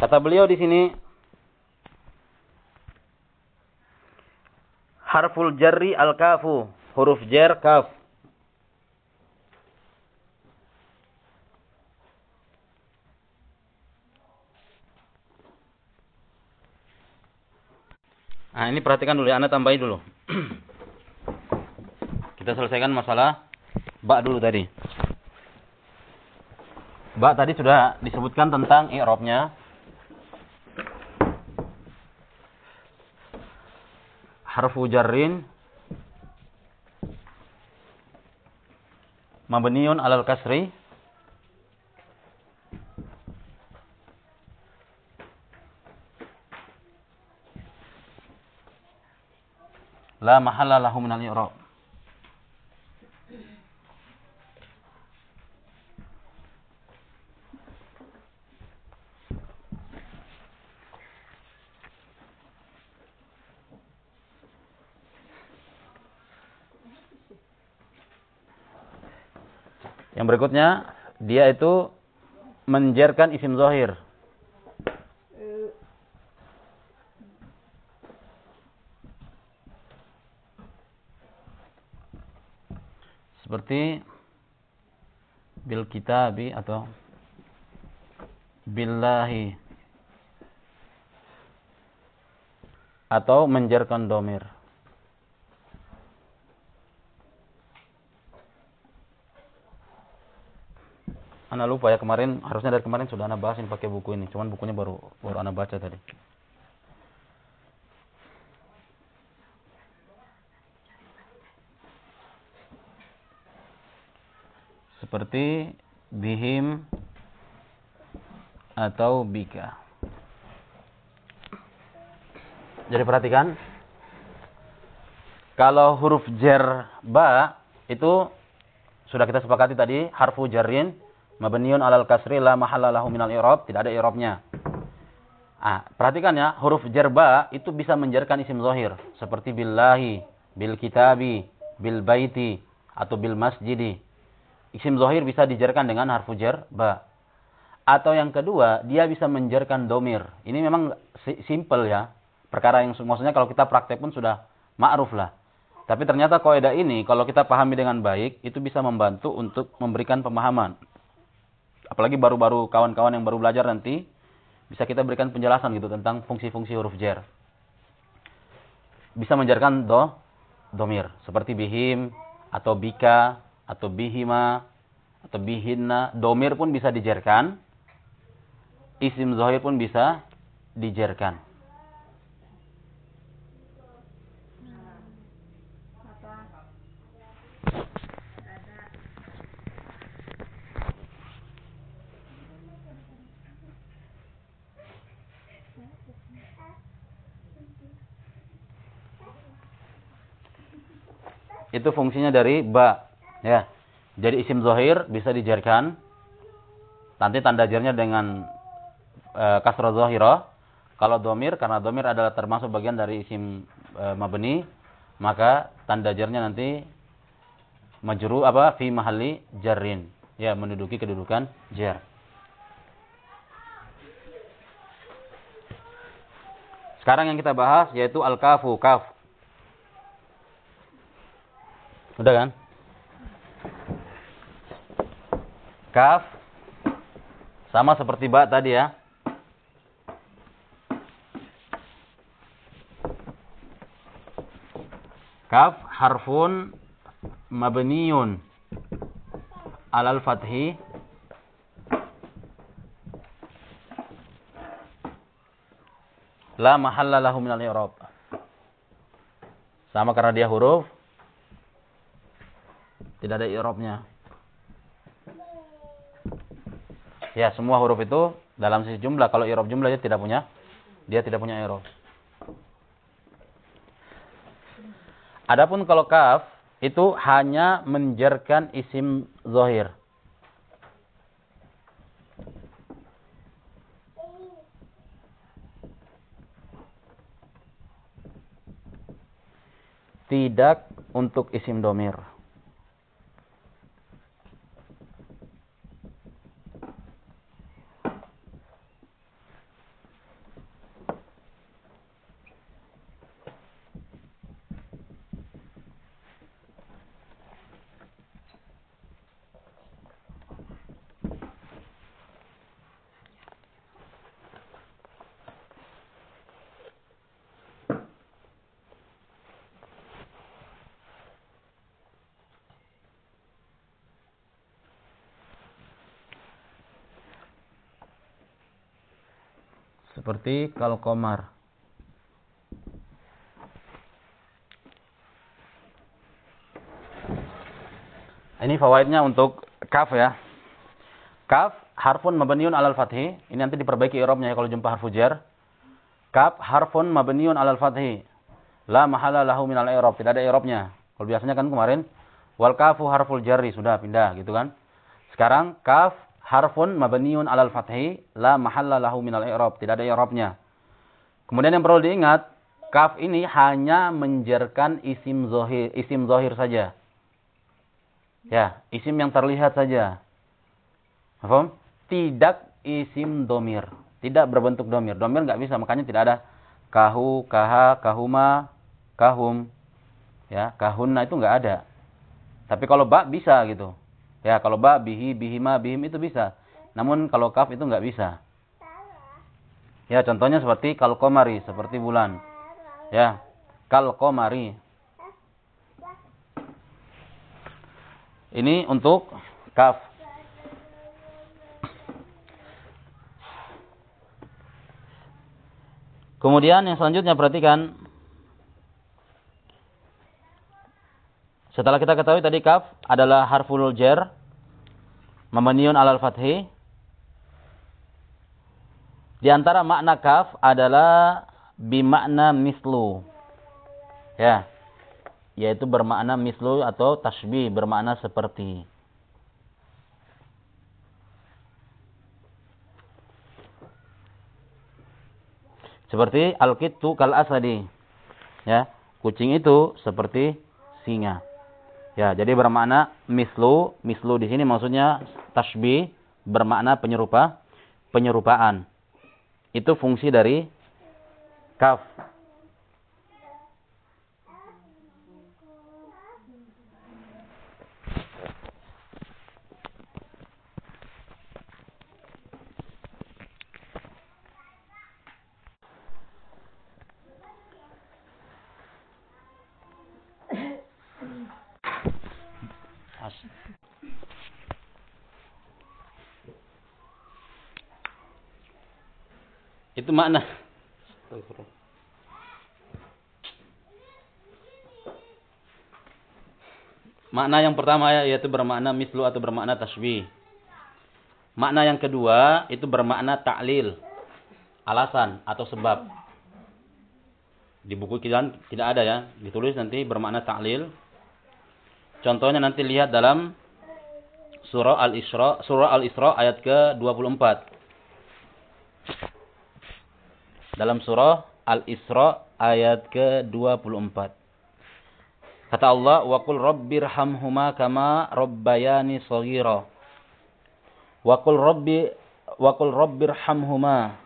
Kata beliau di sini harful jarri al-kafu, huruf jar kaf. Nah, ini perhatikan dulu ya, Anda tambahin dulu. Kita selesaikan masalah ba dulu tadi. Ba tadi sudah disebutkan tentang i'rabnya. Harfu jarrin mabniun alal kasri la mahalla lahu minal i'rab. Yang berikutnya, dia itu menjerkan isim zahir. Seperti bil kitabi atau billahi atau menjerkan domir. Ana lupa ya kemarin harusnya dari kemarin sudah ana bahasin pakai buku ini, cuman bukunya baru baru ana baca tadi. seperti bihim atau bika. Jadi perhatikan kalau huruf jar ba itu sudah kita sepakati tadi harfu jarrin mabniun alal kasri la mahalla lahu minal i'rab, tidak ada i'rabnya. Ah, perhatikan ya, huruf jar ba itu bisa menjarkan isim zahir seperti billahi, bil kitabi, bil baiti atau bil masjidi. Isim zohir bisa dijarkan dengan harfu jar ba. Atau yang kedua, dia bisa menjarkan domir. Ini memang simple ya. Perkara yang maksudnya kalau kita praktek pun sudah ma'ruf lah. Tapi ternyata kaidah ini kalau kita pahami dengan baik, itu bisa membantu untuk memberikan pemahaman. Apalagi baru-baru kawan-kawan yang baru belajar nanti, bisa kita berikan penjelasan gitu tentang fungsi-fungsi huruf jar. Bisa menjarkan do, domir. Seperti bihim, atau bika, atau bihima atau bihinna, domir pun bisa dijerkan, isim zahir pun bisa dijerkan. Itu fungsinya dari ba Ya. Jadi isim zohir bisa dijarkan. Nanti tanda jarnya dengan e, kasroh zohiro. Kalau domir, karena domir adalah termasuk bagian dari isim e, mabni, maka tanda jarnya nanti majru apa fi mahali jarrin. Ya, menduduki kedudukan jar. Sekarang yang kita bahas yaitu al-kafu, kaf. Udah kan? Kaf sama seperti ba tadi ya. Kaf harfun mabniyun alal fathi la mahalla lahu minal i'rab. Sama karena dia huruf tidak ada i'rabnya. Ya, semua huruf itu dalam sisi jumlah. Kalau i'rab jumlah dia tidak punya dia tidak punya i'rab. Adapun kalau kaf itu hanya menjerkan isim zahir. Tidak untuk isim domir. Seperti kalkomar. Ini fawaidnya untuk kaf ya. Kaf harfun mabniun alal fathi. Ini nanti diperbaiki i'rabnya ya kalau jumpa harfu jar. Kaf harfun mabniun alal fathi. La mahala lahu minal i'rab. Tidak ada i'rabnya. Kalau biasanya kan kemarin wal kafu harful jarri sudah pindah gitu kan. Sekarang kaf harfun mabniun alal fathi la mahalla lahu minal i'rab. Tidak ada i'rabnya. Kemudian yang perlu diingat, kaf ini hanya menjerkan isim zahir, isim zahir saja. Ya, isim yang terlihat saja. Paham? Tidak isim domir. Tidak berbentuk domir. Domir nggak bisa, makanya tidak ada kahu, kaha, kahuma, kahum. Ya, kahunna itu nggak ada. Tapi kalau ba bisa gitu. Ya, kalau ba, bihi, bihima, bihim itu bisa. Namun kalau kaf itu nggak bisa. Ya, contohnya seperti kalkomari, seperti bulan. Ya, kalkomari. Ini untuk kaf. Kemudian yang selanjutnya perhatikan. Setelah kita ketahui tadi kaf adalah harful jar mamaniun alal fathi. Di antara makna kaf adalah bimakna mislu. Ya. Yaitu bermakna mislu atau tasbih bermakna seperti. Seperti al-kittu kal asadi ya. Kucing itu seperti singa ya jadi bermakna mislu mislu di sini maksudnya tasbih bermakna penyerupa penyerupaan. Itu fungsi dari kaf Itu makna. Makna yang pertama ya, yaitu bermakna mislu atau bermakna tasbih. Makna yang kedua itu bermakna ta'lil. Alasan atau sebab. Di buku kita tidak ada ya. Ditulis nanti bermakna ta'lil. Contohnya nanti lihat dalam surah Al-Isra, surah Al-Isra ayat ke-24 dalam surah Al-Isra ayat ke-24. Kata Allah, "Wa qul rabbirhamhuma kama rabbayani shaghira." Wa qul rabbi wa qul rabbirhamhuma.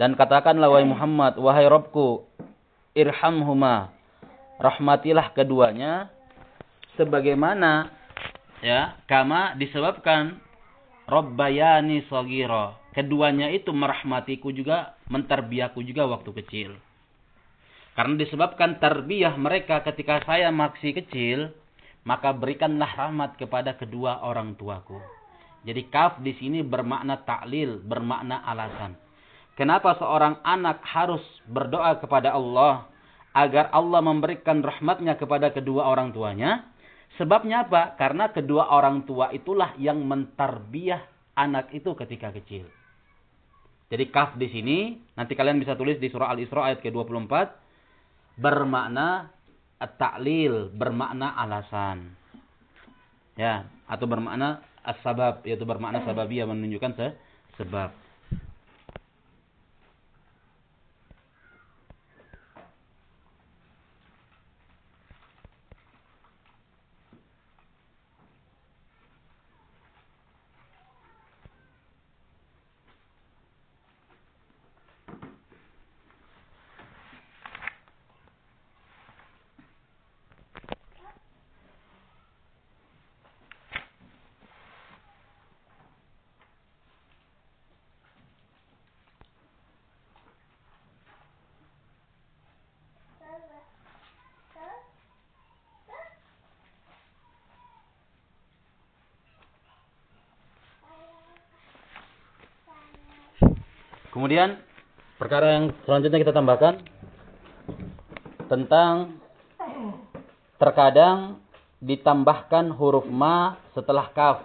Dan katakanlah wahai Muhammad, wahai Rabbku, irhamhuma. Rahmatilah keduanya sebagaimana ya, kama disebabkan rabbayani shaghira keduanya itu merahmatiku juga, menterbiaku juga waktu kecil. Karena disebabkan tarbiyah mereka ketika saya masih kecil, maka berikanlah rahmat kepada kedua orang tuaku. Jadi kaf di sini bermakna taklil, bermakna alasan. Kenapa seorang anak harus berdoa kepada Allah agar Allah memberikan rahmatnya kepada kedua orang tuanya? Sebabnya apa? Karena kedua orang tua itulah yang mentarbiah anak itu ketika kecil. Jadi kaf di sini nanti kalian bisa tulis di surah Al-Isra ayat ke-24 bermakna taklil, bermakna alasan. Ya, atau bermakna as-sabab yaitu bermakna sababiyah menunjukkan se sebab. Kemudian Perkara yang selanjutnya kita tambahkan tentang terkadang ditambahkan huruf ma setelah kaf.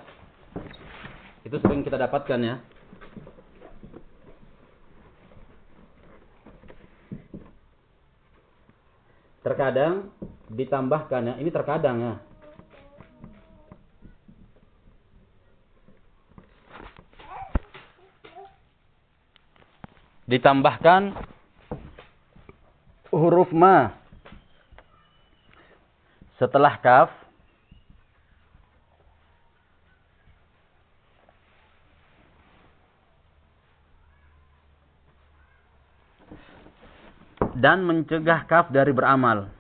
Itu sering kita dapatkan ya. Terkadang ditambahkan ya, ini terkadang ya. Ditambahkan huruf ma setelah kaf dan mencegah kaf dari beramal.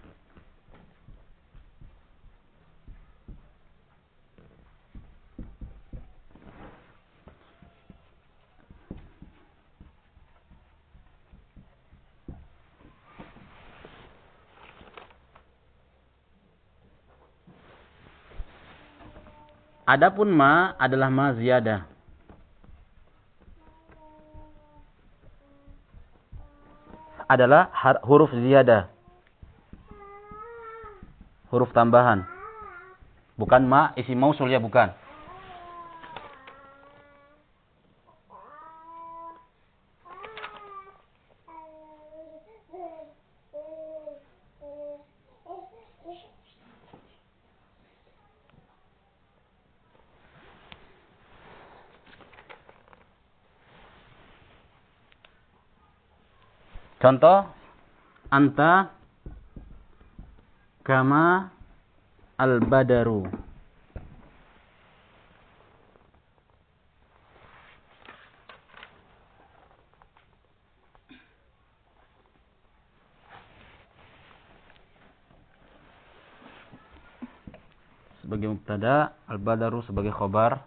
Adapun ma adalah ma ziyadah. Adalah huruf ziyadah. Huruf tambahan. Bukan ma isi mausul ya bukan. Contoh anta kama al-badaru. Sebagai mubtada, al-badaru sebagai khobar,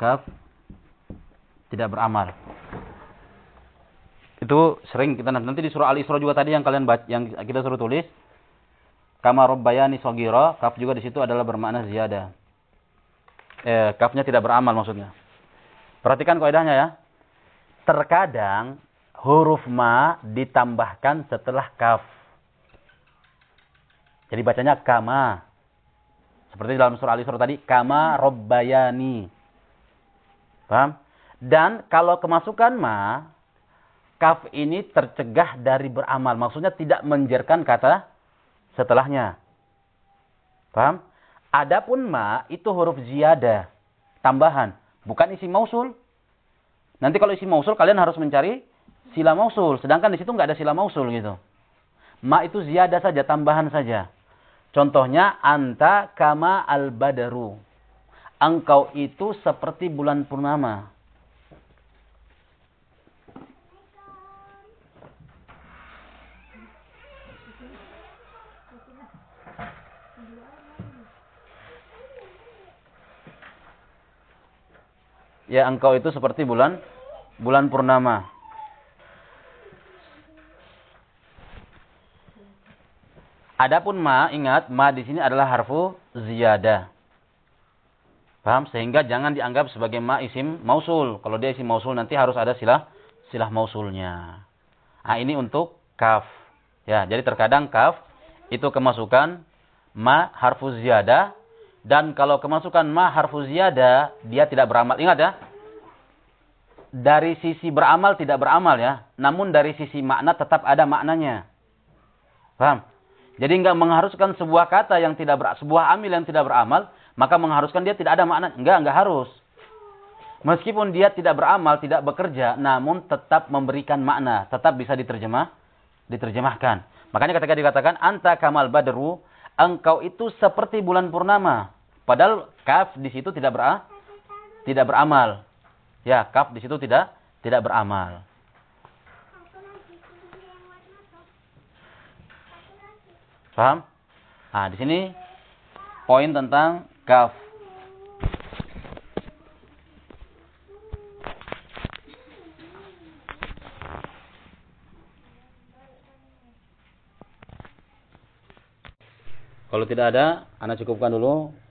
kaf tidak beramal. Itu sering kita nanti di surah Al-Isra juga tadi yang kalian baca, yang kita suruh tulis. Kama Rabbayani Sogiro, kaf juga di situ adalah bermakna ziyada. Eh, kafnya tidak beramal maksudnya. Perhatikan kaidahnya ya. Terkadang huruf ma ditambahkan setelah kaf. Jadi bacanya kama. Seperti dalam surah Al-Isra tadi, kama Rabbayani. Paham? Dan kalau kemasukan ma, kaf ini tercegah dari beramal. Maksudnya tidak menjerkan kata setelahnya. Paham? Adapun ma itu huruf ziyada, tambahan, bukan isi mausul. Nanti kalau isi mausul kalian harus mencari sila mausul, sedangkan di situ nggak ada sila mausul gitu. Ma itu ziyada saja, tambahan saja. Contohnya anta kama al-badaru. Engkau itu seperti bulan purnama. Ya engkau itu seperti bulan bulan purnama. Adapun ma, ingat ma di sini adalah harfu ziyadah. Paham? Sehingga jangan dianggap sebagai ma isim mausul. Kalau dia isim mausul nanti harus ada silah silah mausulnya. Nah, ini untuk kaf. Ya, jadi terkadang kaf itu kemasukan ma harfu ziyadah dan kalau kemasukan ma harfu ziyada, dia tidak beramal. Ingat ya. Dari sisi beramal tidak beramal ya. Namun dari sisi makna tetap ada maknanya. Paham? Jadi enggak mengharuskan sebuah kata yang tidak ber, sebuah amil yang tidak beramal, maka mengharuskan dia tidak ada makna. Enggak, enggak harus. Meskipun dia tidak beramal, tidak bekerja, namun tetap memberikan makna, tetap bisa diterjemah, diterjemahkan. Makanya ketika dikatakan anta kamal badru, engkau itu seperti bulan purnama. Padahal kaf di situ tidak ber tidak beramal. Ya, kaf di situ tidak tidak beramal. Paham? Nah, di sini poin tentang kaf. Kalau tidak ada, Anda cukupkan dulu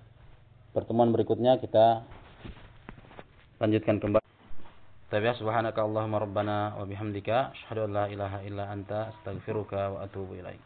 pertemuan berikutnya kita lanjutkan kembali. Tapi subhanaka Allahumma rabbana wa bihamdika asyhadu an la ilaha illa anta astaghfiruka wa atubu ilaik.